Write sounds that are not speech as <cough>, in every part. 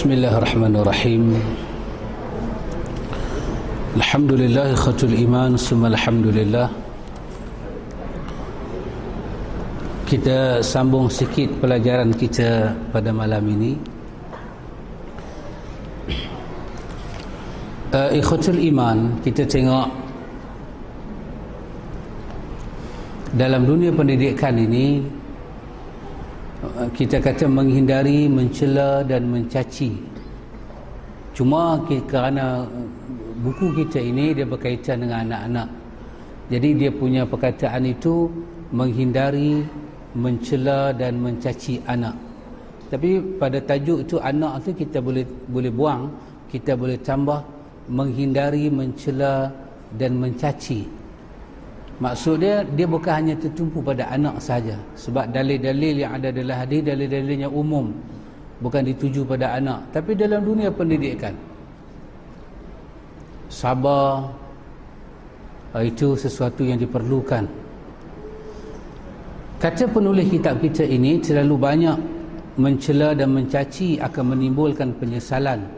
Bismillahirrahmanirrahim. Alhamdulillah khatul iman summa alhamdulillah. Kita sambung sikit pelajaran kita pada malam ini. Eh, uh, Ikhutul Iman kita tengok dalam dunia pendidikan ini kita kata menghindari mencela dan mencaci. Cuma kerana buku kita ini dia berkaitan dengan anak-anak. Jadi dia punya perkataan itu menghindari mencela dan mencaci anak. Tapi pada tajuk itu anak tu kita boleh boleh buang kita boleh tambah menghindari mencela dan mencaci maksud dia dia bukan hanya tertumpu pada anak saja. Sebab dalil-dalil yang ada dalam hadis dalil-dalilnya umum bukan dituju pada anak. Tapi dalam dunia pendidikan sabar itu sesuatu yang diperlukan. Kata penulis kitab kita ini terlalu banyak mencela dan mencaci akan menimbulkan penyesalan.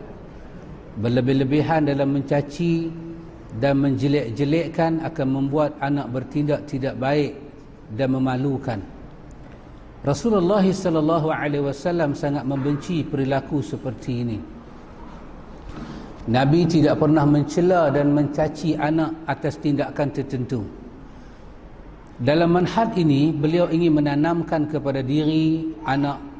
Berlebih-lebihan dalam mencaci dan menjelek-jelekkan akan membuat anak bertindak tidak baik dan memalukan. Rasulullah sallallahu alaihi wasallam sangat membenci perilaku seperti ini. Nabi tidak pernah mencela dan mencaci anak atas tindakan tertentu. Dalam manhaj ini beliau ingin menanamkan kepada diri anak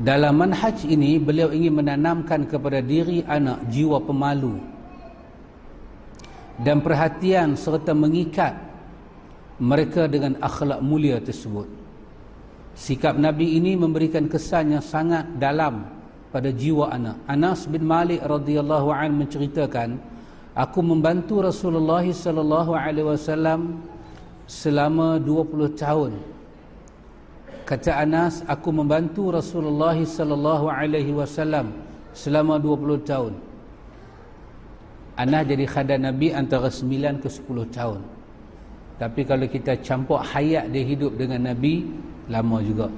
Dalam manhaj ini beliau ingin menanamkan kepada diri anak jiwa pemalu dan perhatian serta mengikat mereka dengan akhlak mulia tersebut. Sikap Nabi ini memberikan kesan yang sangat dalam pada jiwa anak. Anas bin Malik radhiyallahu an menceritakan Aku membantu Rasulullah sallallahu alaihi wasallam selama 20 tahun. Kata Anas, aku membantu Rasulullah sallallahu alaihi wasallam selama 20 tahun. Anas jadi khadan Nabi antara 9 ke 10 tahun. Tapi kalau kita campur hayat dia hidup dengan Nabi, lama juga.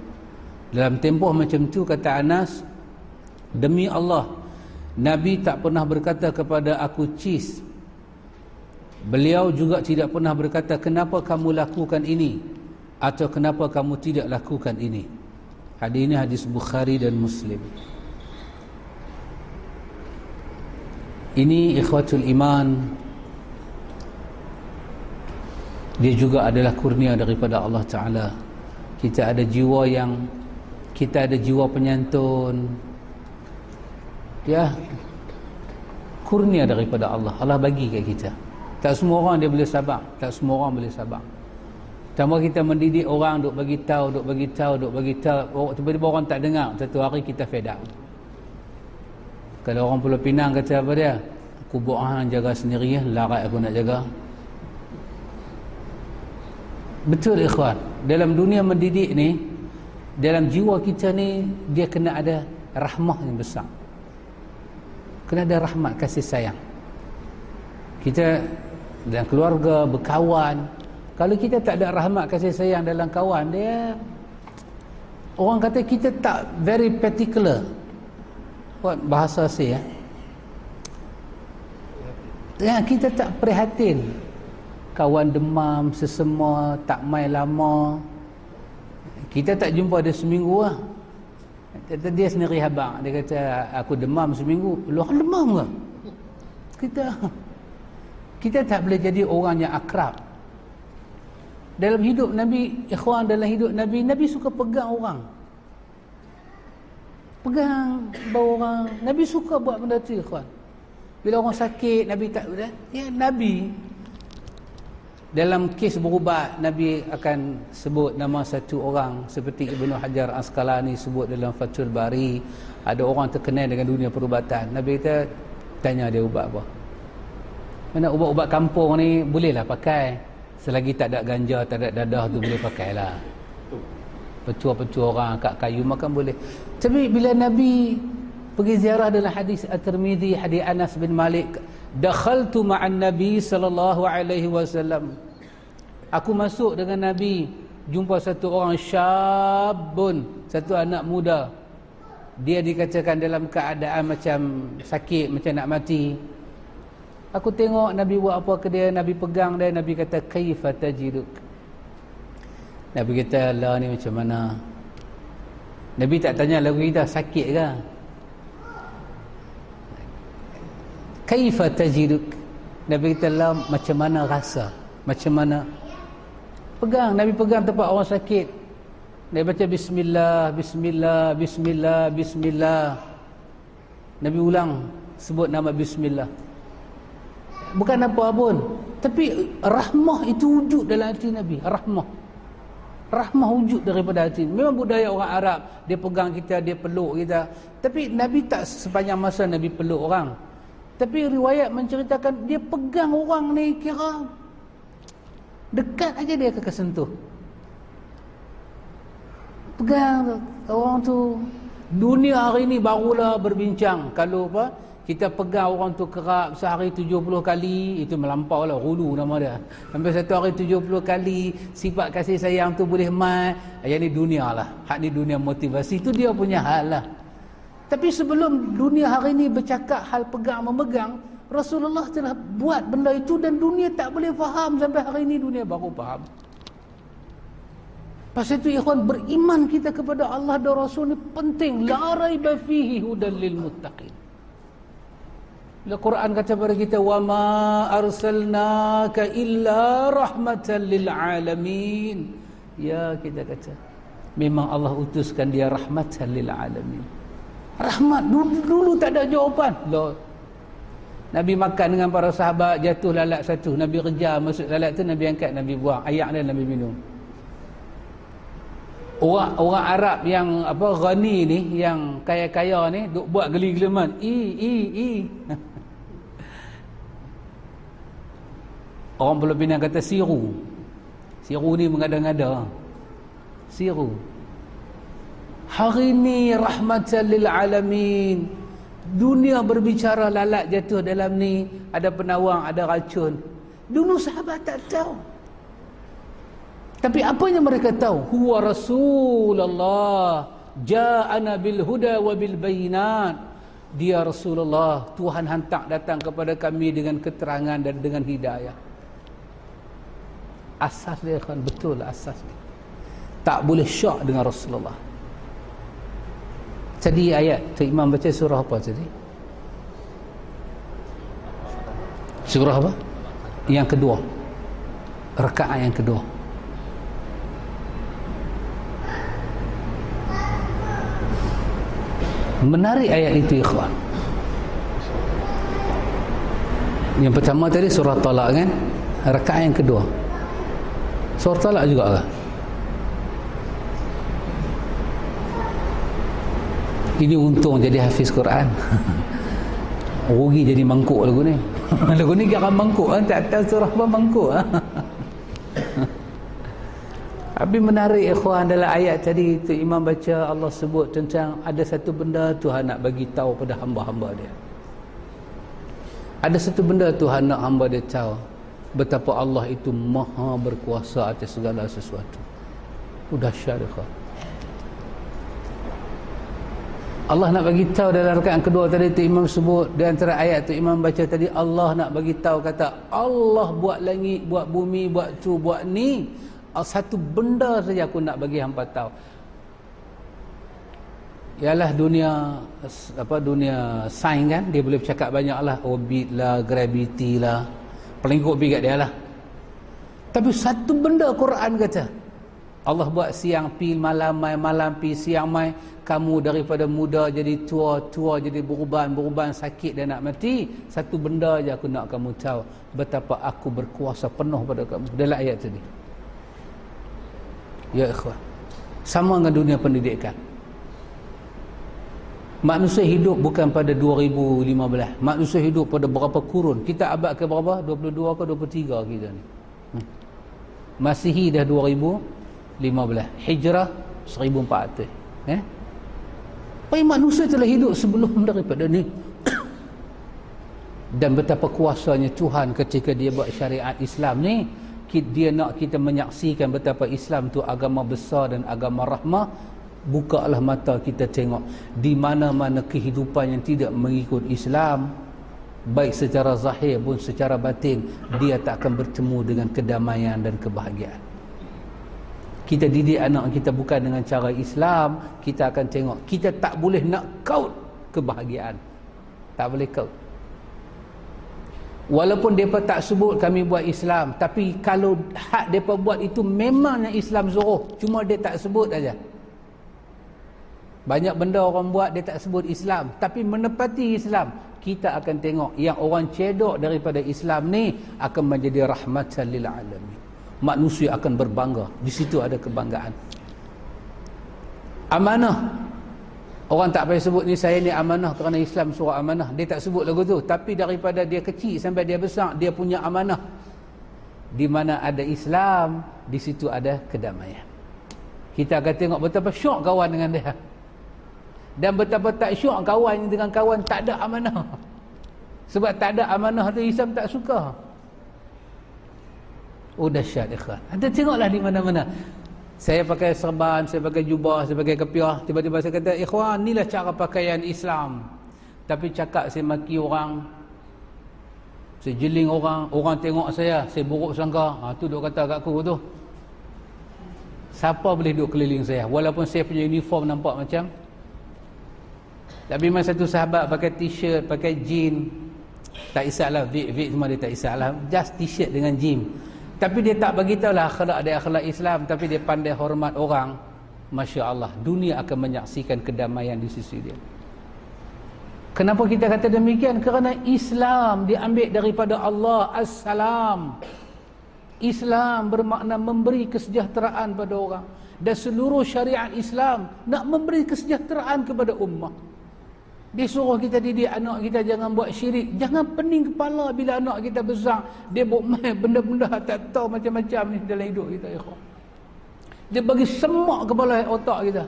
Dalam tempoh macam tu kata Anas, demi Allah, Nabi tak pernah berkata kepada aku cis. Beliau juga tidak pernah berkata kenapa kamu lakukan ini atau kenapa kamu tidak lakukan ini. Hadis ini hadis Bukhari dan Muslim. Ini ikhwatul iman. Dia juga adalah kurnia daripada Allah Taala. Kita ada jiwa yang kita ada jiwa penyantun, ya. Kurnia daripada Allah. Allah bagi kat kita. Tak semua orang dia boleh sabar. Tak semua orang boleh sabar tambah kita mendidik orang duk bagi tahu duk bagi tahu duk bagi tahu. Tiba-tiba orang tak dengar satu hari kita fed up. Kalau orang Pulau Pinang kata apa dia? Aku buat hang jaga sendiri ya larat aku nak jaga. Betul ikhwan? Dalam dunia mendidik ni dalam jiwa kita ni dia kena ada rahmah yang besar. Kena ada rahmat kasih sayang. Kita dalam keluarga berkawan kalau kita tak ada rahmat kasih sayang dalam kawan dia orang kata kita tak very particular. Buat bahasa saya ya, kita tak prihatin. Kawan demam sesemua tak main lama. Kita tak jumpa dia seminggu lah Kata dia sendiri habang. Dia kata aku demam seminggu. Lu demam ke? Kita kita tak boleh jadi orang yang akrab dalam hidup Nabi ikhwan dalam hidup Nabi Nabi suka pegang orang. Pegang bawa orang. Nabi suka buat benda tu ikhwan. Bila orang sakit Nabi tak ya Nabi. Dalam kes berubat Nabi akan sebut nama satu orang seperti Ibnu Hajar Asqalani sebut dalam Fathul Bari. Ada orang terkenal dengan dunia perubatan. Nabi kata tanya dia ubat apa. Mana ubat-ubat kampung ni bolehlah pakai selagi tak ada ganja tak ada dadah tu boleh pakailah. Petua-petua orang kat kayu makan boleh. Tapi bila Nabi pergi ziarah dalam hadis At-Tirmizi hadis Anas bin Malik dakhaltu ma'an nabi sallallahu alaihi wasallam. Aku masuk dengan nabi jumpa satu orang syabun satu anak muda. Dia dikatakan dalam keadaan macam sakit macam nak mati aku tengok Nabi buat apa ke dia Nabi pegang dia Nabi kata kaifa tajiduk? Nabi kata Allah ni macam mana? Nabi tak tanya lagu kita sakit ke? Kaifa tajiduk? Nabi kata Allah macam mana rasa? Macam mana? Pegang Nabi pegang tempat orang sakit. Nabi baca bismillah bismillah bismillah bismillah. Nabi ulang sebut nama bismillah bukan apa pun. Tapi rahmah itu wujud dalam hati Nabi. Rahmah. Rahmah wujud daripada hati. Memang budaya orang Arab dia pegang kita dia peluk kita. Tapi Nabi tak sepanjang masa Nabi peluk orang. Tapi riwayat menceritakan dia pegang orang ni kira dekat aja dia akan sentuh pegang orang tu. Dunia hari ni barulah berbincang. Kalau apa kita pegang orang tu kerap sehari 70 kali itu melampau lah hulu nama dia sampai satu hari 70 kali sifat kasih sayang tu boleh mat yang ni dunia lah hak ni dunia motivasi itu dia punya hal lah tapi sebelum dunia hari ni bercakap hal pegang memegang Rasulullah telah buat benda itu dan dunia tak boleh faham sampai hari ini dunia baru faham. Pasal itu ikhwan beriman kita kepada Allah dan Rasul ni penting. La raiba hudan lil muttaqin. Al-Quran kata kepada kita wa ma arsalnaka illa rahmatan lil alamin. Ya kita kata memang Allah utuskan dia rahmatan lil alamin. Rahmat dulu, dulu tak ada jawapan. Loh, Nabi makan dengan para sahabat jatuh lalat satu Nabi kejar masuk lalat tu Nabi angkat Nabi buang ayak dia Nabi minum orang orang Arab yang apa ghani ni yang kaya-kaya ni duk buat geli-geleman i i i orang Pulau Pinang kata siru. Siru ni mengada-ngada. Siru. Hari ni rahmatan lil alamin. Dunia berbicara lalat jatuh dalam ni. Ada penawang ada racun. Dulu sahabat tak tahu. Tapi apa yang mereka tahu? Huwa rasulullah. Ja'ana bil huda wa bil bayinat. Dia rasulullah. Tuhan hantar datang kepada kami dengan keterangan dan dengan hidayah asas dia kan betul asas dia tak boleh syak dengan rasulullah Tadi ayat tu Imam baca surah apa tadi? Surah apa? Yang kedua. Rakaat yang kedua. Menarik ayat itu ikhwan. Yang pertama tadi surah talak kan? Rakaat yang kedua. Surah talak juga kan? ini untung jadi hafiz Quran. <laughs> Rugi jadi mangkuk lagu ni. <laughs> Lagu ni kira mangkuk kan tak tahu surah apa mangkuk <laughs> tapi menarik ikhwan dalam ayat tadi itu imam baca Allah sebut tentang ada satu benda Tuhan nak bagi tahu pada hamba-hamba dia. Ada satu benda Tuhan nak hamba dia tahu betapa Allah itu maha berkuasa atas segala sesuatu sudah syarikh Allah nak bagi tahu dalam rakaat kedua tadi tu imam sebut di antara ayat tu imam baca tadi Allah nak bagi tahu kata Allah buat langit, buat bumi, buat tu, buat ni. Satu benda saja aku nak bagi hangpa tahu. Ialah dunia apa dunia sains kan dia boleh bercakap banyaklah orbit lah, gravity lah. Paling kuat kat dia lah. Tapi satu benda Quran kata Allah buat siang pi malam mai malam pi siang mai. Kamu daripada muda jadi tua tua jadi beruban beruban sakit dan nak mati. Satu benda aja aku nak kamu tahu. Betapa aku berkuasa penuh pada kamu. Dalam ayat tadi. Ya ikhwan. Sama dengan dunia pendidikan manusia hidup bukan pada 2015 manusia hidup pada berapa kurun. Kita abad ke berapa? 22 ke 23 kita ni? Hmm. Masihi dah 2000 15 hijrah 1400 eh? Baik manusia telah hidup sebelum <laughs> daripada ni. <coughs> Dan betapa kuasanya Tuhan ketika dia buat syariat Islam ni dia nak kita menyaksikan betapa Islam tu agama besar dan agama rahmah bukalah mata kita tengok di mana-mana kehidupan yang tidak mengikut Islam. Baik secara zahir pun secara batin dia tak akan bertemu dengan kedamaian dan kebahagiaan. Kita didik anak kita bukan dengan cara Islam kita akan tengok. Kita tak boleh nak kaut kebahagiaan. Tak boleh kaut. Walaupun mereka tak sebut kami buat Islam tapi kalau hak mereka buat itu memangnya Islam zuruh cuma dia tak sebut aja. Banyak benda orang buat dia tak sebut Islam tapi menepati Islam kita akan tengok yang orang cedok daripada Islam ni akan menjadi rahmatan lil alamin manusia akan berbangga di situ ada kebanggaan amanah Orang tak payah sebut ni saya ni amanah kerana Islam surah amanah. Dia tak sebut lagu tu. Tapi daripada dia kecil sampai dia besar, dia punya amanah. Di mana ada Islam, di situ ada kedamaian. Kita akan tengok betapa syok kawan dengan dia. Dan betapa tak syok kawan dengan kawan tak ada amanah. Sebab tak ada amanah tu Islam tak suka. Oh dahsyat ikhwan. Anda tengoklah di mana-mana saya pakai serban, saya pakai jubah, saya pakai kepiah. Tiba-tiba saya kata, ikhwan, inilah cara pakaian Islam. Tapi cakap saya maki orang, saya jeling orang, orang tengok saya, saya buruk sangka. Ha, tu duk kata kat aku tu. Siapa boleh duduk keliling saya? Walaupun saya punya uniform nampak macam. Tapi masa satu sahabat pakai t-shirt, pakai jean. Tak isaklah, Vic-Vic semua dia tak isaklah. Just t-shirt dengan jean. Tapi dia tak bagi lah akhlak dia akhlak Islam tapi dia pandai hormat orang. Masya-Allah, dunia akan menyaksikan kedamaian di sisi dia. Kenapa kita kata demikian? Kerana Islam diambil daripada Allah As-Salam. Islam bermakna memberi kesejahteraan pada orang dan seluruh syariat Islam nak memberi kesejahteraan kepada ummah. Dia suruh kita didik anak kita jangan buat syirik. Jangan pening kepala bila anak kita besar. Dia buat main <laughs> benda-benda tak tahu macam-macam ni dalam hidup kita. Ya Dia bagi semak kepala otak kita.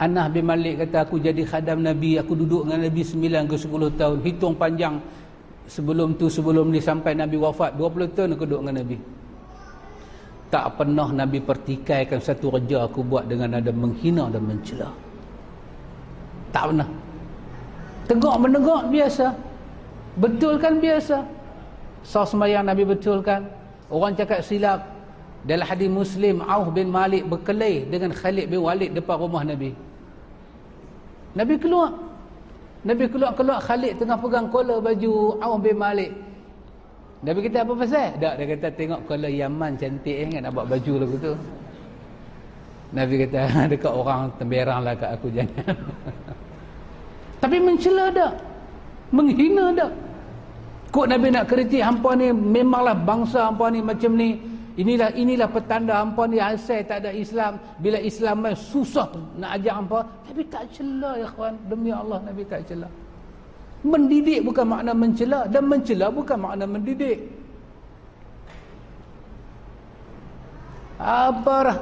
Anah bin Malik kata aku jadi khadam Nabi. Aku duduk dengan Nabi 9 ke 10 tahun. Hitung panjang sebelum tu sebelum ni sampai Nabi wafat. 20 tahun aku duduk dengan Nabi. Tak pernah Nabi pertikaikan satu kerja aku buat dengan ada menghina dan mencela. Tak pernah. Tegak menegak biasa. Betul kan biasa. Sah sembahyang Nabi betulkan. Orang cakap silap. Dalam hadis Muslim, Auf bin Malik berkelahi dengan Khalid bin Walid depan rumah Nabi. Nabi keluar. Nabi keluar-keluar Khalid tengah pegang kola baju Auf bin Malik. Nabi kata apa pasal? Tak, dia kata tengok kola Yaman cantik eh, kan nak buat baju lagu tu. Nabi kata <laughs> dekat orang temberang lah kat aku jangan. <laughs> Tapi mencela dak. Menghina dak. Kok Nabi nak kritik hampa ni memanglah bangsa hampa ni macam ni. Inilah inilah petanda hampa ni asal tak ada Islam. Bila Islam mai susah nak ajak hampa, tapi tak cela ya kawan. Demi Allah Nabi tak cela. Mendidik bukan makna mencela dan mencela bukan makna mendidik. Apa dah?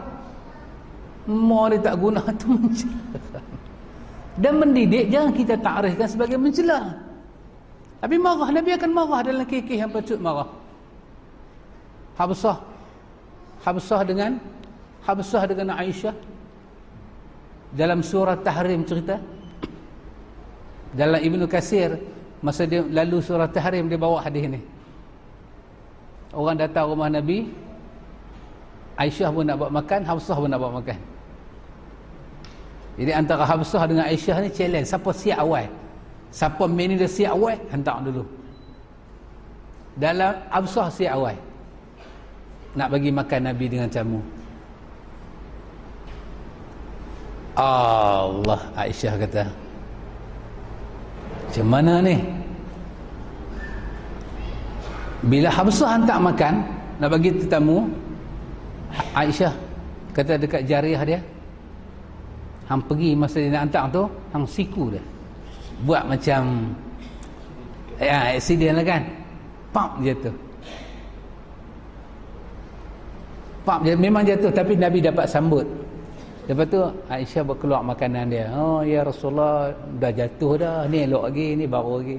Mau dia tak guna tu mencela dan mendidik jangan kita takrifkan sebagai mencela tapi marah Nabi akan marah dalam kekeh yang patut marah. Habsah. Habsah dengan Habsah dengan Aisyah. Dalam surah Tahrim cerita. Dalam Ibnu Kasir masa dia lalu surah Tahrim dia bawa hadis ni. Orang datang rumah Nabi. Aisyah pun nak buat makan Habsah pun nak buat makan jadi antara Habsah dengan Aisyah ni challenge. Siapa siap awal? Siapa main dia siap awal? Hantar dulu. Dalam Habsah siap awal. Nak bagi makan Nabi dengan camu. Allah Aisyah kata. Macam mana ni? Bila Habsah hantar makan, nak bagi tetamu, Aisyah kata dekat jariah dia, hang pergi masa dia nak hantar tu hang siku dia. Buat macam ya accident lah kan. Pump jatuh pump jatuh memang jatuh tapi Nabi dapat sambut. Lepas tu Aisyah berkeluar makanan dia. Oh ya Rasulullah dah jatuh dah. Ni elok lagi ni baru lagi.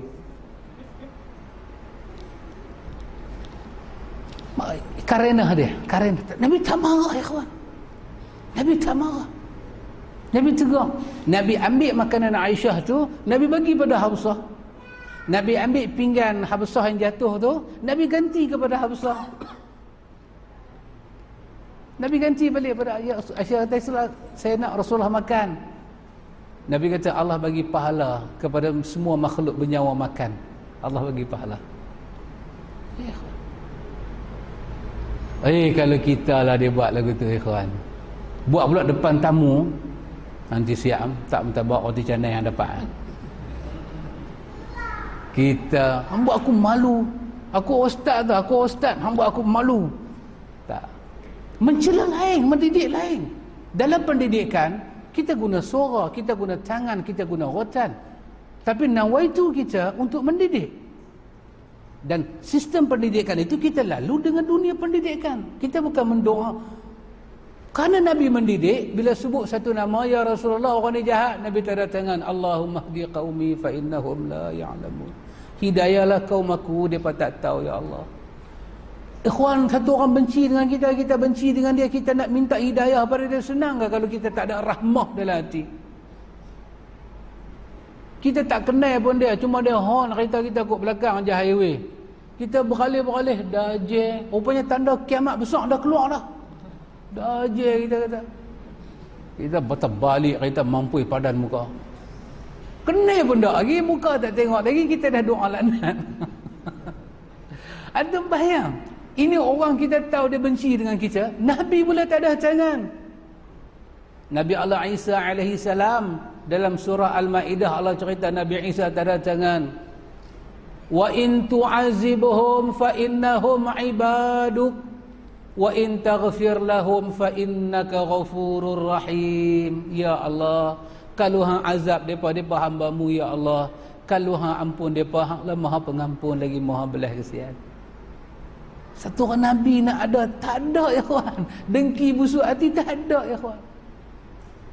Karena dia karena Nabi tak marah ya kawan. Nabi tak marah Nabi tegur. Nabi ambil makanan Aisyah tu Nabi bagi pada Habsah Nabi ambil pinggan Habsah yang jatuh tu Nabi ganti kepada Habsah Nabi ganti balik pada Aisyah. Kata saya nak Rasulullah makan. Nabi kata Allah bagi pahala kepada semua makhluk bernyawa makan. Allah bagi pahala. Ya Eh kalau kita lah dia buat lagu tu ikhwan. Buat pula depan tamu nanti siam tak minta bawa roti canai yang dapat. Kita hang buat aku malu. Aku ustaz tu, aku ustaz, hang buat aku malu. Tak. Mencela lain, mendidik lain. Dalam pendidikan kita guna suara, kita guna tangan, kita guna rotan. Tapi nawaitu kita untuk mendidik dan sistem pendidikan itu kita lalu dengan dunia pendidikan kita bukan mendoa kerana Nabi mendidik bila sebut satu nama ya Rasulullah orang ni jahat Nabi tanda tangan Allahumma hdi qaumi fa innahum la ya'lamun. Hidayahlah kaum aku depa tak tahu ya Allah. Ikhwan satu orang benci dengan kita kita benci dengan dia kita nak minta hidayah pada dia senang kalau kita tak ada rahmah dalam hati? Kita tak kenal pun dia cuma dia horn kereta kita kok belakang je highway. Kita beralih-beralih dah je. Rupanya tanda kiamat besar dah keluar dah dah je kita kata. Kita betul balik kereta mampu padan muka. Kenal pun tak. Lagi muka tak tengok lagi kita dah doa lanat <laughs> ada bayang? Ini orang kita tahu dia benci dengan kita. Nabi pula tak ada tangan Nabi Allah Isa alaihi salam dalam surah Al-Maidah Allah cerita Nabi Isa tanda tangan wa in tu'azibhum fa innahum ibaduk taghfir lahum fa innaka ghafurur rahim. Ya Allah kalau hang azab depa hamba-Mu ya Allah. Kalau hang ampun lah maha pengampun lagi maha belas kasihan satu orang nabi nak ada tak ada ya kawan dengki busuk hati tak ada ya kawan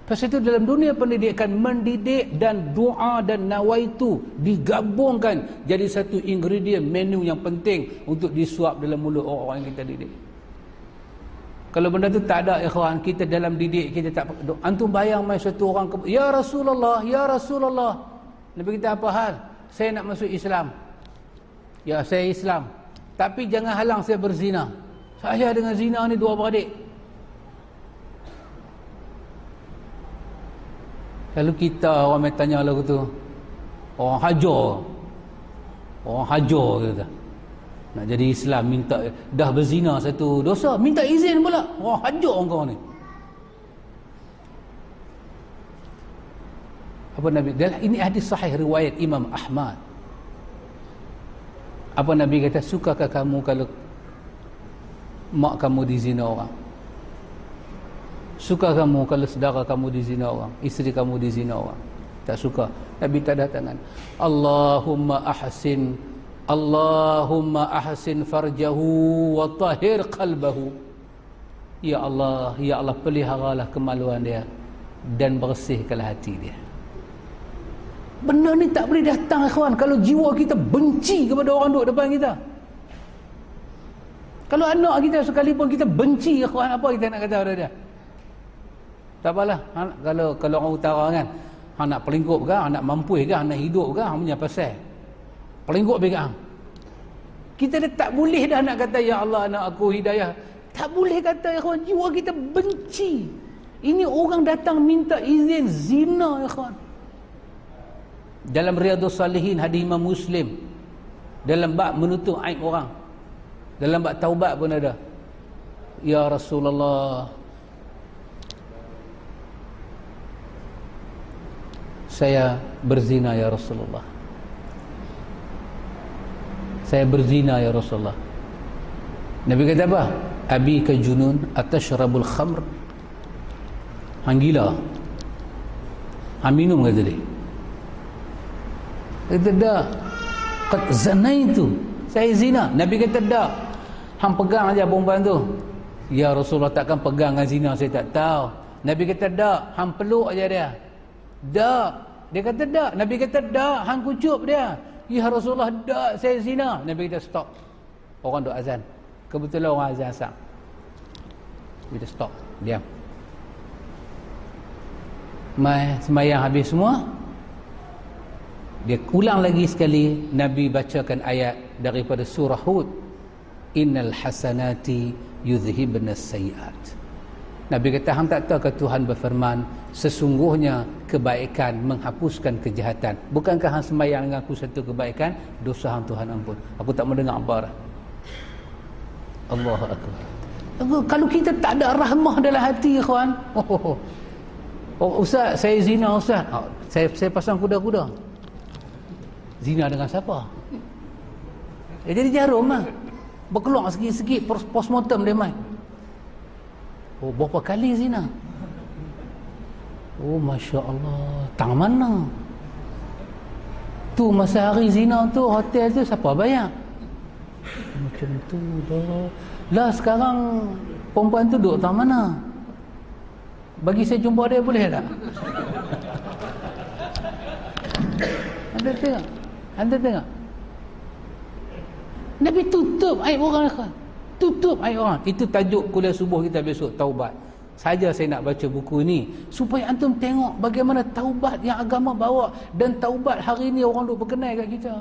Pasal itu dalam dunia pendidikan mendidik dan doa dan nawaitu digabungkan jadi satu ingredient menu yang penting untuk disuap dalam mulut orang-orang yang kita didik. Kalau benda tu tak ada ikhwan kita dalam didik kita tak antum bayang mai satu orang ya Rasulullah ya Rasulullah Nabi kita apa hal? Saya nak masuk Islam. Ya saya Islam. Tapi jangan halang saya berzina. Saya dengan zina ni dua beradik. Kalau kita orang main tanya lagu tu Orang hajar Orang hajar kata Nak jadi Islam minta Dah berzina satu dosa Minta izin pula Orang hajar orang kau ni Apa Nabi Ini hadis sahih riwayat Imam Ahmad Apa Nabi kata Sukakah kamu kalau Mak kamu dizina orang Suka kamu kalau saudara kamu dizina orang, isteri kamu dizina orang? Tak suka. Nabi tak ada tangan. Allahumma ahsin Allahumma ahsin farjahu wa tahir qalbahu. Ya Allah, ya Allah peliharalah kemaluan dia dan bersihkanlah hati dia. Benda ni tak boleh datang ikhwan kalau jiwa kita benci kepada orang duduk depan kita. Kalau anak kita sekalipun kita benci ikhwan apa kita nak kata pada dia? tak apalah ha, kalau kalau orang utara kan hang nak pelingkup ke hang nak mampu ke hang nak hidup ke hang punya pasal pelingkup be hang kita dah tak boleh dah nak kata ya Allah anak aku hidayah. Tak boleh kata ya kawan jiwa kita benci. Ini orang datang minta izin zina ya kawan dalam riyadhus salihin hadis Imam Muslim dalam bab menutup aib orang dalam bab taubat pun ada. Ya Rasulullah saya berzina ya Rasulullah saya berzina ya Rasulullah. Nabi kata apa? Abi ke junun atashrabul khamr. Hang gila. Hang minum kata dia. Kata dah qad zanaitu. Saya zina. Nabi kata dah hang pegang aja perempuan tu. Ya Rasulullah takkan pegang dengan zina? Saya tak tahu. Nabi kata dah hang peluk aja dia. Dah dia kata tak. Nabi kata tak. Hang kucup dia. Ya Rasulullah tak. Saya zina. Nabi kata stop. Orang duk azan. kebetulan orang azan asar kita stop diam mai semayang habis semua dia ulang lagi sekali Nabi bacakan ayat daripada surah Hud innal hasanati yudhibna sayiat Nabi kata hang tak tahu ke Tuhan berfirman sesungguhnya kebaikan menghapuskan kejahatan. Bukankah hang sembahyang dengan aku satu kebaikan? Dosa hang Tuhan ampun. Aku tak mendengar apa dah Allahu akbar. Kalau kita tak ada rahmah dalam hati ikhwan. Oh, oh, oh. oh ustaz saya zina ustaz. Oh, saya saya pasang kuda-kuda. Zina dengan siapa? Ya, jadi jarum lah berkeluar sikit-sikit postmortem dia main Oh, berapa kali zina? Oh, Masya Allah. Tang mana? Tu masa hari zina tu, hotel tu, siapa bayar? Macam tu dah. Lah sekarang, perempuan tu duduk tang mana? Bagi saya jumpa dia, boleh tak? Anda tengok? Anda tengok? Nabi tutup aib orang kan? Tutup ayat orang itu tajuk kuliah subuh kita besok taubat saja saya nak baca buku ini supaya antum tengok bagaimana taubat yang agama bawa dan taubat hari ini orang duk berkenal kat kita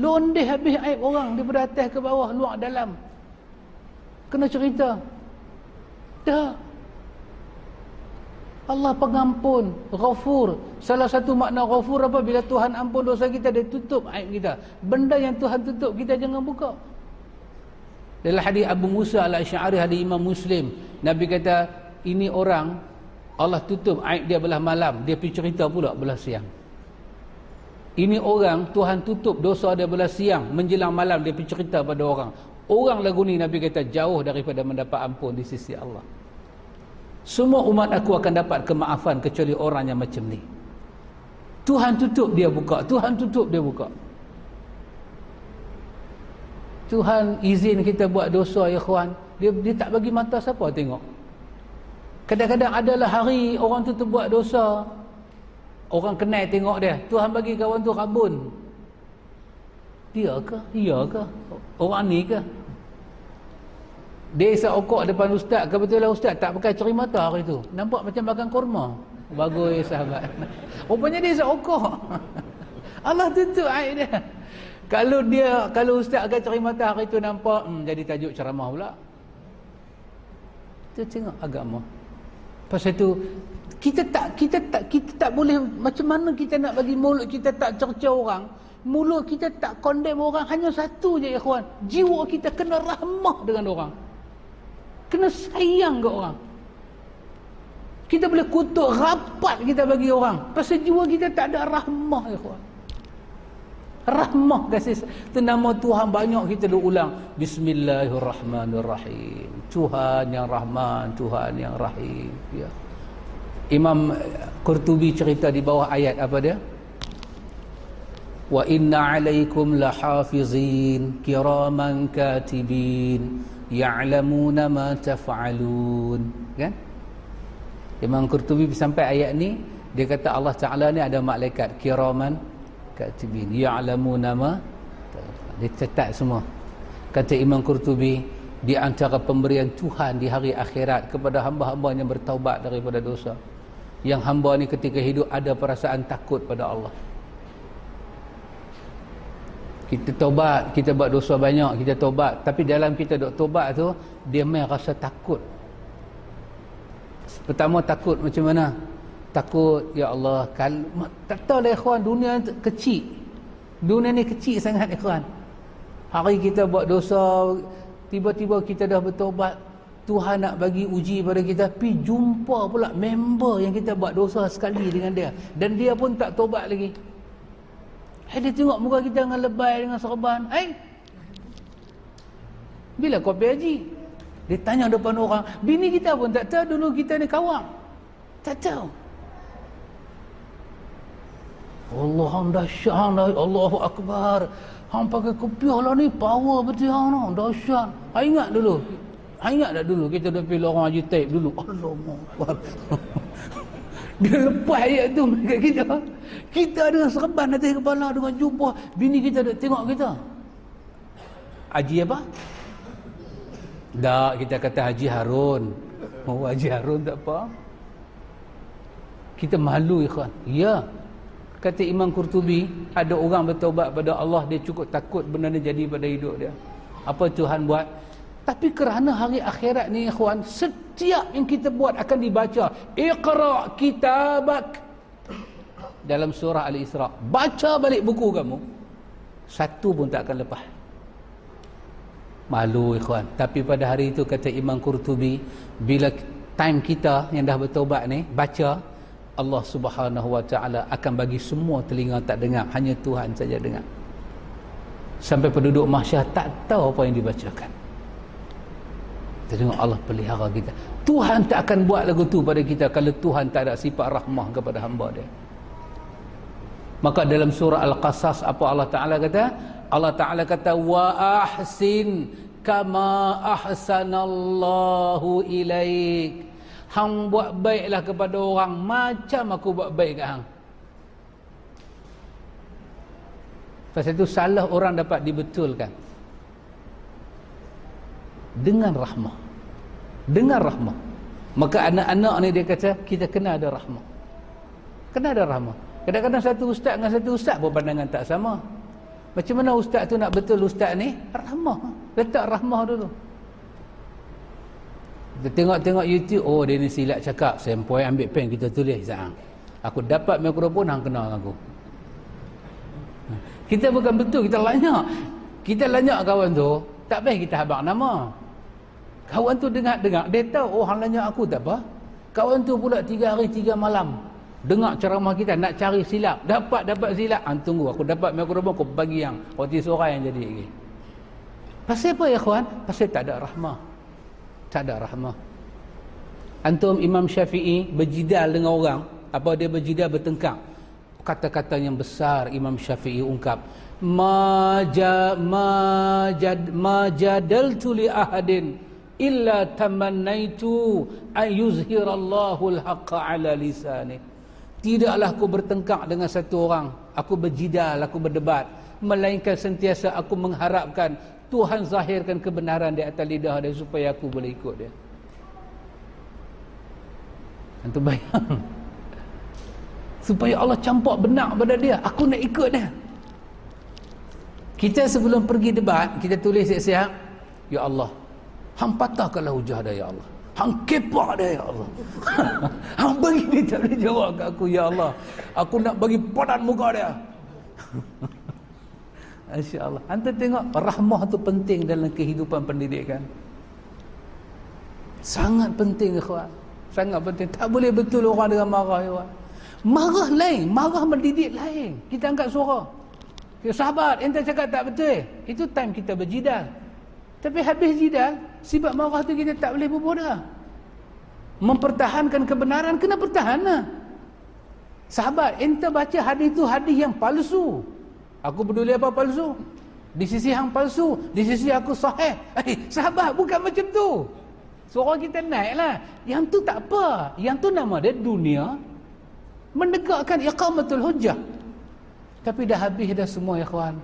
londeh habis aib orang daripada atas ke bawah luar dalam kena cerita dah Allah pengampun, ghafur. Salah satu makna ghafur apa? Bila Tuhan ampun dosa kita, dia tutup aib kita. Benda yang Tuhan tutup, kita jangan buka. Dalam hadis Abu Musa al-Asy'ari hadis Imam Muslim, Nabi kata ini orang Allah tutup aib dia belah malam, dia pergi cerita pula belah siang. Ini orang Tuhan tutup dosa dia belah siang, menjelang malam dia pergi cerita pada orang. Orang lagu ni Nabi kata jauh daripada mendapat ampun di sisi Allah. Semua umat aku akan dapat kemaafan kecuali orang yang macam ni. Tuhan tutup dia buka, Tuhan tutup dia buka. Tuhan izin kita buat dosa ya kawan dia, dia tak bagi mata siapa tengok. Kadang-kadang adalah hari orang tu terbuat dosa. Orang kenal tengok dia. Tuhan bagi kawan tu rabun. Dia ke? dia ke? orang ni ke? dia isap okok depan ustaz. Kebetulan ustaz tak pakai ceri mata hari tu. Nampak macam makan kurma bagus sahabat. <laughs> Rupanya dia isap okok <laughs> Allah tutup air dia kalau dia kalau ustaz akan cari mata hari tu nampak hmm, jadi tajuk ceramah pula. Kita tengok agama. Pasal itu kita tak kita tak kita tak boleh macam mana kita nak bagi mulut kita tak cerca orang. Mulut kita tak condemn orang hanya satu je ikhwan. Jiwa kita kena rahmah dengan orang. Kena sayang ke orang. Kita boleh kutuk rapat kita bagi orang. Pasal jiwa kita tak ada rahmah ikhwan rahmah kasih. Itu nama Tuhan banyak kita dah ulang. Bismillahirrahmanirrahim. Tuhan yang rahman Tuhan yang rahim. Ya. Imam Qurtubi cerita di bawah ayat apa dia? Wa inna alaikum lahafizin kiraman katibin ya'lamuna ma taf'alun. Kan? Imam Qurtubi sampai ayat ni dia kata Allah Taala ni ada malaikat kiraman katibin ya'lamu nama dia semua. Kata Imam Qurtubi di antara pemberian Tuhan di hari akhirat kepada hamba-hamba yang bertaubat daripada dosa. Yang hamba ni ketika hidup ada perasaan takut pada Allah. Kita taubat kita buat dosa banyak kita taubat. Tapi dalam kita dok taubat tu dia main rasa takut. Pertama takut macam mana takut ya Allah kalau tak tahu lah ikhwan dunia kecil. Dunia ni kecil sangat ikhwan. Hari kita buat dosa tiba-tiba kita dah bertobat Tuhan nak bagi uji pada kita pi jumpa pula member yang kita buat dosa sekali dengan dia. Dan dia pun tak tobat lagi. Hai dia tengok muka kita dengan lebay dengan serban hai bila kau pergi haji? Dia tanya depan orang bini kita pun tak tahu dulu kita ni kawang. Tak tahu Allah hang dahsyat hang dah Allahu akbar. Hang pakai kopiah lah ni power betul hang no dahsyat. Ha ingat dulu. Ha ingat tak dulu kita dah pilih orang haji tape dulu. Allah <laughs> Dia lepas ayat tu dekat kita. Kita ada serban atas kepala dengan jumpa bini kita dah tengok kita. Haji apa? Tak, kita kata Haji Harun. Oh, Haji Harun tak apa. Kita malu ikhwan. Ya. Kata Imam Qurtubi, ada orang bertobat pada Allah, dia cukup takut benda ni jadi pada hidup dia. Apa Tuhan buat? Tapi kerana hari akhirat ni ikhwan, setiap yang kita buat akan dibaca. Iqra' kitabak. Dalam surah Al-Isra. Baca balik buku kamu. Satu pun tak akan lepas. Malu ikhwan. Tapi pada hari itu kata Imam Qurtubi, bila time kita yang dah bertobat ni, baca, Allah Subhanahu Wa Taala akan bagi semua telinga tak dengar, hanya Tuhan saja dengar. Sampai penduduk mahsyar tak tahu apa yang dibacakan. Kita tengok Allah pelihara kita. Tuhan tak akan buat lagu tu pada kita kalau Tuhan tak ada sifat rahmah kepada hamba dia. Maka dalam surah Al-Qasas apa Allah Taala kata? Allah Taala kata wa ahsin kama ahsanallahu ilaik hang buat baiklah kepada orang macam aku buat baik kat hang. Pasal itu salah orang dapat dibetulkan. Dengan rahmah. Dengan rahmah. Maka anak-anak ni dia kata kita kena ada rahmah. Kena ada rahmah. Kadang-kadang satu ustaz dengan satu ustaz pun pandangan tak sama. Macam mana ustaz tu nak betul ustaz ni? Rahmah. Letak rahmah dulu kita tengok-tengok YouTube, oh dia ni silap cakap. Sempoi ambil pen kita tulis. Zang. Aku dapat mikrofon, hang kenal aku. Kita bukan betul, kita lanyak. Kita lanyak kawan tu, tak payah kita habak nama. Kawan tu dengar-dengar, dia tahu, oh hang lanyak aku tak apa. Kawan tu pula tiga hari, tiga malam. Dengar ceramah kita, nak cari silap. Dapat, dapat silap. Han, tunggu, aku dapat mikrofon, aku bagi yang roti sorang yang jadi. Pasal apa ya kawan? Pasal tak ada rahmah tak ada rahmah. Antum Imam Syafi'i berjidal dengan orang. Apa dia berjidal? Bertengkar. Kata-kata yang besar Imam Syafi'i ungkap. Ma ja ma li ahadin illa tamannaitu ay yuzhirallahu al-haqqa ala lisani. Tidaklah aku bertengkar dengan satu orang. Aku berjidal aku berdebat. Melainkan sentiasa aku mengharapkan Tuhan zahirkan kebenaran di atas lidah dia supaya aku boleh ikut dia. Antum bayang. <laughs> Supaya Allah campak benak pada dia, aku nak ikut dia. Kita sebelum pergi debat, kita tulis siap-siap, Ya Allah, hang patahkanlah hujah dia, Ya Allah. Hang kepak dia, Ya Allah. <laughs> hang bagi dia tak boleh jawab ke aku, Ya Allah. Aku nak bagi padan muka dia. <laughs> InsyaAllah. Anda tengok rahmah tu penting dalam kehidupan pendidikan. Sangat penting ikhwan. Sangat penting. Tak boleh betul orang dengan marah ikhwan. Marah lain, marah mendidik lain. Kita angkat suara. Ya, sahabat, ente cakap tak betul. Itu time kita berjidal. Tapi habis jidal, sebab marah tu kita tak boleh berbodoh. Mempertahankan kebenaran kena pertahan lah. Sahabat, ente baca hadis tu hadis yang palsu. Aku peduli apa palsu? Di sisi hang palsu, di sisi aku sahih. Eh, sahabat bukan macam tu. Suara kita naiklah. Yang tu tak apa. Yang tu nama dia dunia menegakkan iqamatul hujjah. Tapi dah habis dah semua ya kawan.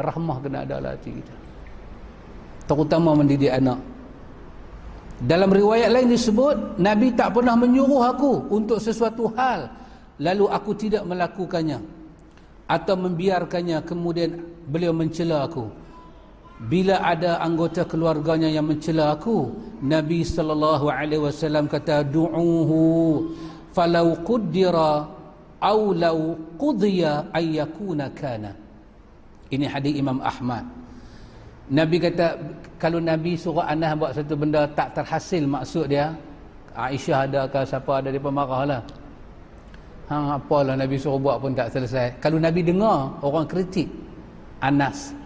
Rahmah kena ada dalam hati kita. Terutama mendidik anak. Dalam riwayat lain disebut, Nabi tak pernah menyuruh aku untuk sesuatu hal. Lalu aku tidak melakukannya atau membiarkannya kemudian beliau mencela aku. Bila ada anggota keluarganya yang mencela aku Nabi sallallahu alaihi wasallam kata du'uhu falau quddira aw law qudiya ay yakuna kana. Ini hadis Imam Ahmad. Nabi kata kalau Nabi suruh anak buat satu benda tak terhasil maksud dia. Aisyah ada ke siapa ada dia pemarahlah hang apalah Nabi suruh buat pun tak selesai. Kalau Nabi dengar orang kritik. Anas.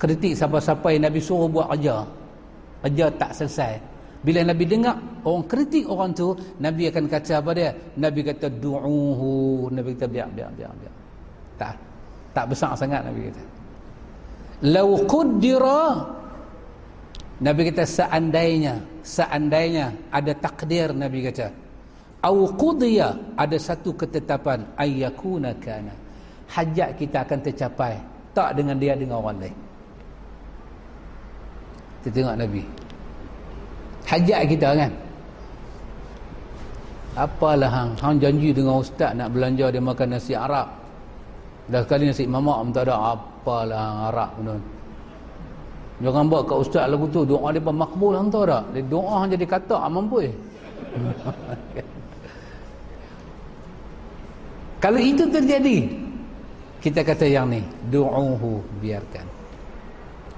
Kritik siapa-siapa yang Nabi suruh buat kerja. Kerja tak selesai. Bila Nabi dengar orang kritik orang tu Nabi akan kata apa dia? Nabi kata du'uhu. Nabi kata biar biar biar biar. Tak. Tak besar sangat Nabi kata. Lau quddira. Nabi kata seandainya seandainya ada takdir Nabi kata au qudiya ada satu ketetapan ayyakuna kana. Hajat kita akan tercapai tak dengan dia dengan orang lain. Kita tengok Nabi. Hajat kita kan? Apalah hang? Hang janji dengan ustaz nak belanja dia makan nasi Arab. Dah kali nasi mamak pun tak ada. Apalah hang Arab pun jangan buat kat ustaz lagu tu doa dia pun makbul hang tahu tak? Dia doa jadi kata mampu <laughs> <laughs> kalau itu terjadi kita kata yang ni du'uhu biarkan.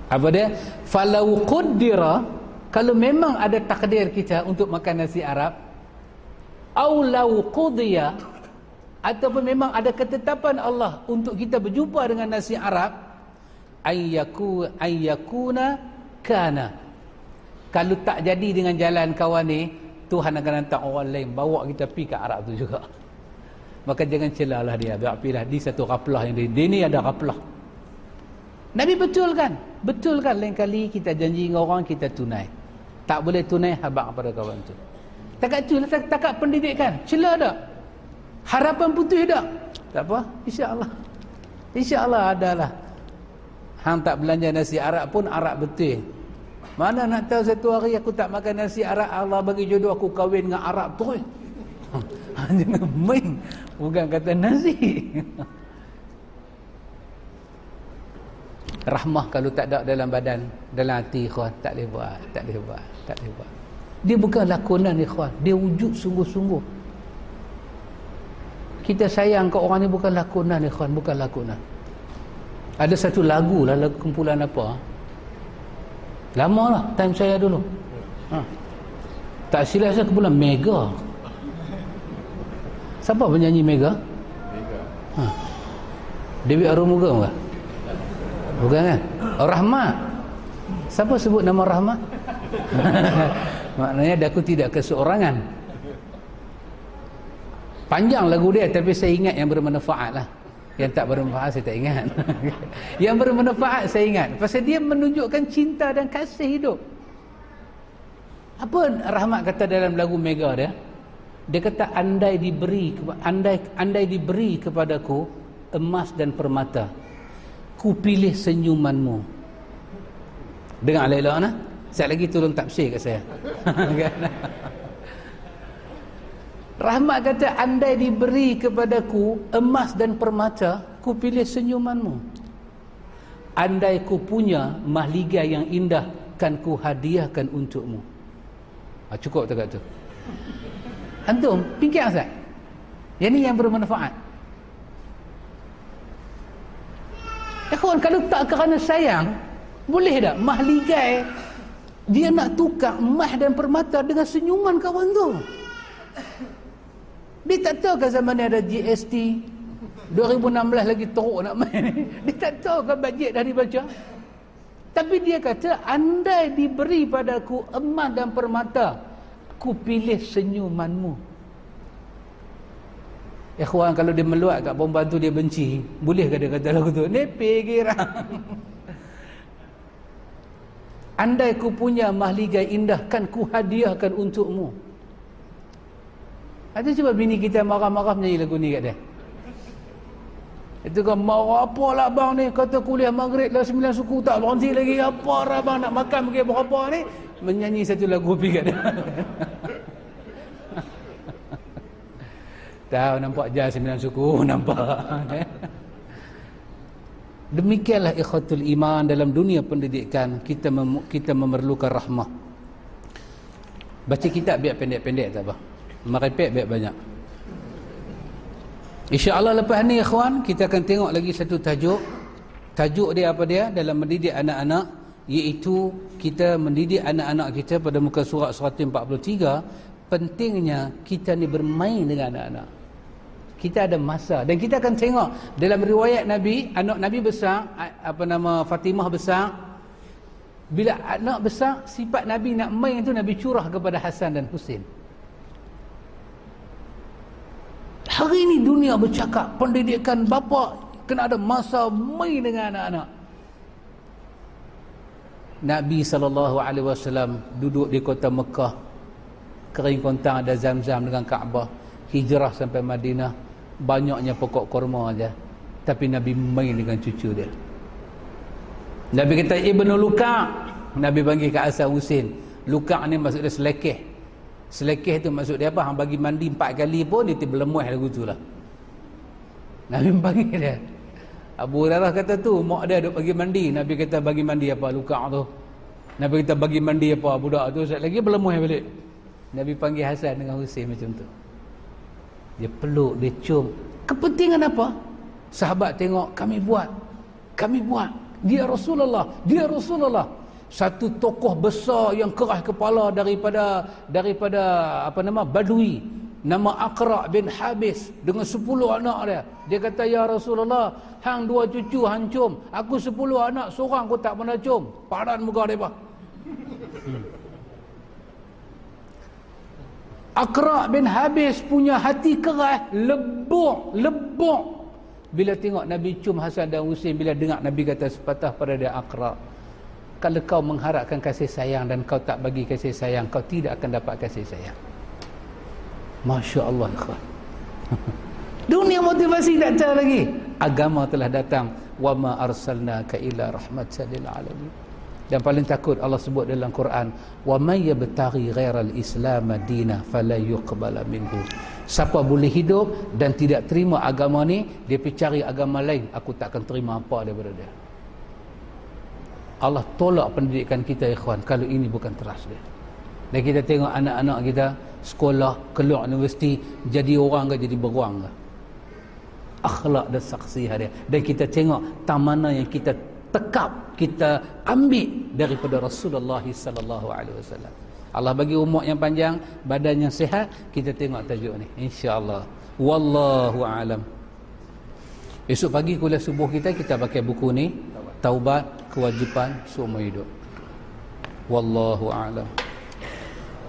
Apa dia? Falau quddira kalau memang ada takdir kita untuk makan nasi Arab au lau qudiya ataupun memang ada ketetapan Allah untuk kita berjumpa dengan nasi Arab ayyaku ayyakuna kana. Kalau tak jadi dengan jalan kawan ni Tuhan akan hantar orang lain bawa kita pergi ke Arab tu juga maka jangan celalah dia. Biar pilih di satu kaplah yang dia, dia ni ada kaplah Nabi betul kan betul kan lain kali kita janji dengan orang kita tunai. Tak boleh tunai habaq pada kawan tu. Takat tu tak, takat pendidikan celah tak? Harapan putih tak? Tak apa. insyaAllah. insyaAllah adalah. Hang tak belanja nasi Arab pun Arab betul. Mana nak tahu satu hari aku tak makan nasi Arab Allah bagi jodoh aku kahwin dengan Arab tu <laughs> jangan main bukan kata nasi rahmah kalau tak ada dalam badan dalam hati ikhwan tak boleh buat tak boleh buat tak boleh buat. Dia bukan lakonan ikhwan. Dia wujud sungguh-sungguh. Kita sayang ke orang ni bukan lakonan ikhwan bukan lakonan. Ada satu lagu lah lagu kumpulan apa? Lama lah time saya dulu. Ha. tak silap saya kumpulan Mega siapa penyanyi Mega? Mega ha. Dewi Arumuga bukan? bukan kan? Oh, Rahmat siapa sebut nama Rahmat? <laughs> maknanya aku tidak keseorangan panjang lagu dia tapi saya ingat yang bermanfaat lah yang tak bermanfaat saya tak ingat <laughs> yang bermanfaat saya ingat pasal dia menunjukkan cinta dan kasih hidup apa Rahmat kata dalam lagu Mega dia dia kata andai diberi andai andai diberi kepadaku emas dan permata ku pilih senyumanmu. Dengar elok nah saya lagi tolong tafsir kat saya. <laughs> Rahmat kata andai diberi kepadaku emas dan permata ku pilih senyumanmu. Andai ku punya mahligai yang indah kan ku hadiahkan untukmu. Ha, cukup tak tu antum fikir asal yang ni yang bermanfaat. Kawan kalau tak kerana sayang boleh tak mahligai dia nak tukar emas dan permata dengan senyuman kawan tu. Dia tak tahu kan zaman ni ada GST 2016 lagi teruk nak main <laughs> dia tak tahu kan bajet dah dibaca. Tapi dia kata andai diberi padaku emas dan permata ku pilih senyumanmu. Ikhwan kalau dia meluat kat perempuan tu dia benci. Boleh ke dia kata lagu tu? Ni pergi <laughs> andai ku punya mahligai indah kan ku hadiahkan untukmu. Ada cuba bini kita marah-marah menyanyi lagu ni kat dia? Itu kan marah apa lah bang ni? Kata kuliah maghrib lah sembilan suku. Tak berhenti lagi. Apa lah bang nak makan pergi berapa ni menyanyi satu lagu pergi kat dia tahu nampak jas sembilan suku <laughs> nampak Demikianlah ikhwatul iman dalam dunia pendidikan kita mem kita memerlukan rahmah. Baca kitab biar pendek-pendek tak apa. Merepek biar banyak. Insya-Allah lepas ni ikhwan kita akan tengok lagi satu tajuk. Tajuk dia apa dia dalam mendidik anak-anak iaitu kita mendidik anak-anak kita pada muka surat 143 pentingnya kita ni bermain dengan anak-anak. Kita ada masa. Dan kita akan tengok dalam riwayat Nabi anak Nabi besar apa nama Fatimah besar bila anak besar sifat Nabi nak main itu Nabi curah kepada Hasan dan Husin hari ini dunia bercakap pendidikan bapa kena ada masa main dengan anak-anak Nabi SAW duduk di kota Mekah. Kering kontang ada zam-zam dengan Kaabah. Hijrah sampai Madinah. Banyaknya pokok korma aja. Tapi Nabi main dengan cucu dia. Nabi kata Ibnu Luka Nabi panggil ke asal Husin. Luka ni maksud dia selekeh. Selekeh tu maksud dia apa? Hang bagi mandi empat kali pun dia berlemuh lagu tu lah. Nabi <laughs> panggil dia Abu Hurairah kata tu mak dia duk bagi mandi. Nabi kata bagi mandi apa luka tu? Nabi kata bagi mandi apa budak tu. Sekali lagi berlemuh balik. Nabi panggil Hasan dengan Husin macam tu. Dia peluk dia cium. Kepentingan apa? Sahabat tengok kami buat. Kami buat. Dia Rasulullah. Dia Rasulullah. Satu tokoh besar yang keras kepala daripada daripada apa nama Badui nama Aqra bin Habis dengan sepuluh anak dia. Dia kata ya Rasulullah hang dua cucu hang cium aku sepuluh anak seorang aku tak pernah cium padan muka hmm. Aqra bin Habis punya hati keras lebok lebok bila tengok Nabi cium Hasan dan Husin bila dengar Nabi kata sepatah pada dia Aqra kalau kau mengharapkan kasih sayang dan kau tak bagi kasih sayang kau tidak akan dapat kasih sayang Masya Allah <laughs> dunia motivasi tak cara lagi. Agama telah datang. Wa ma arsalnaka illa rahmatan lil alamin. Dan paling takut Allah sebut dalam Quran wa may yabtaghi ghairal islam dina fala yuqbala minhu. Siapa boleh hidup dan tidak terima agama ni dia pergi cari agama lain. Aku tak akan terima apa daripada dia. Allah tolak pendidikan kita ikhwan kalau ini bukan teras dia. Dan kita tengok anak-anak kita sekolah keluar universiti jadi orang ke jadi beruang ke akhlak dan saksi dia dan kita tengok tamana yang kita tekap kita ambil daripada Rasulullah sallallahu alaihi wasallam Allah bagi umur yang panjang, badan yang sihat, kita tengok tajuk ni. Insya-Allah. Wallahu alam. Esok pagi kuliah subuh kita kita pakai buku ni, Taubat Kewajipan Seumur Hidup. Wallahu alam.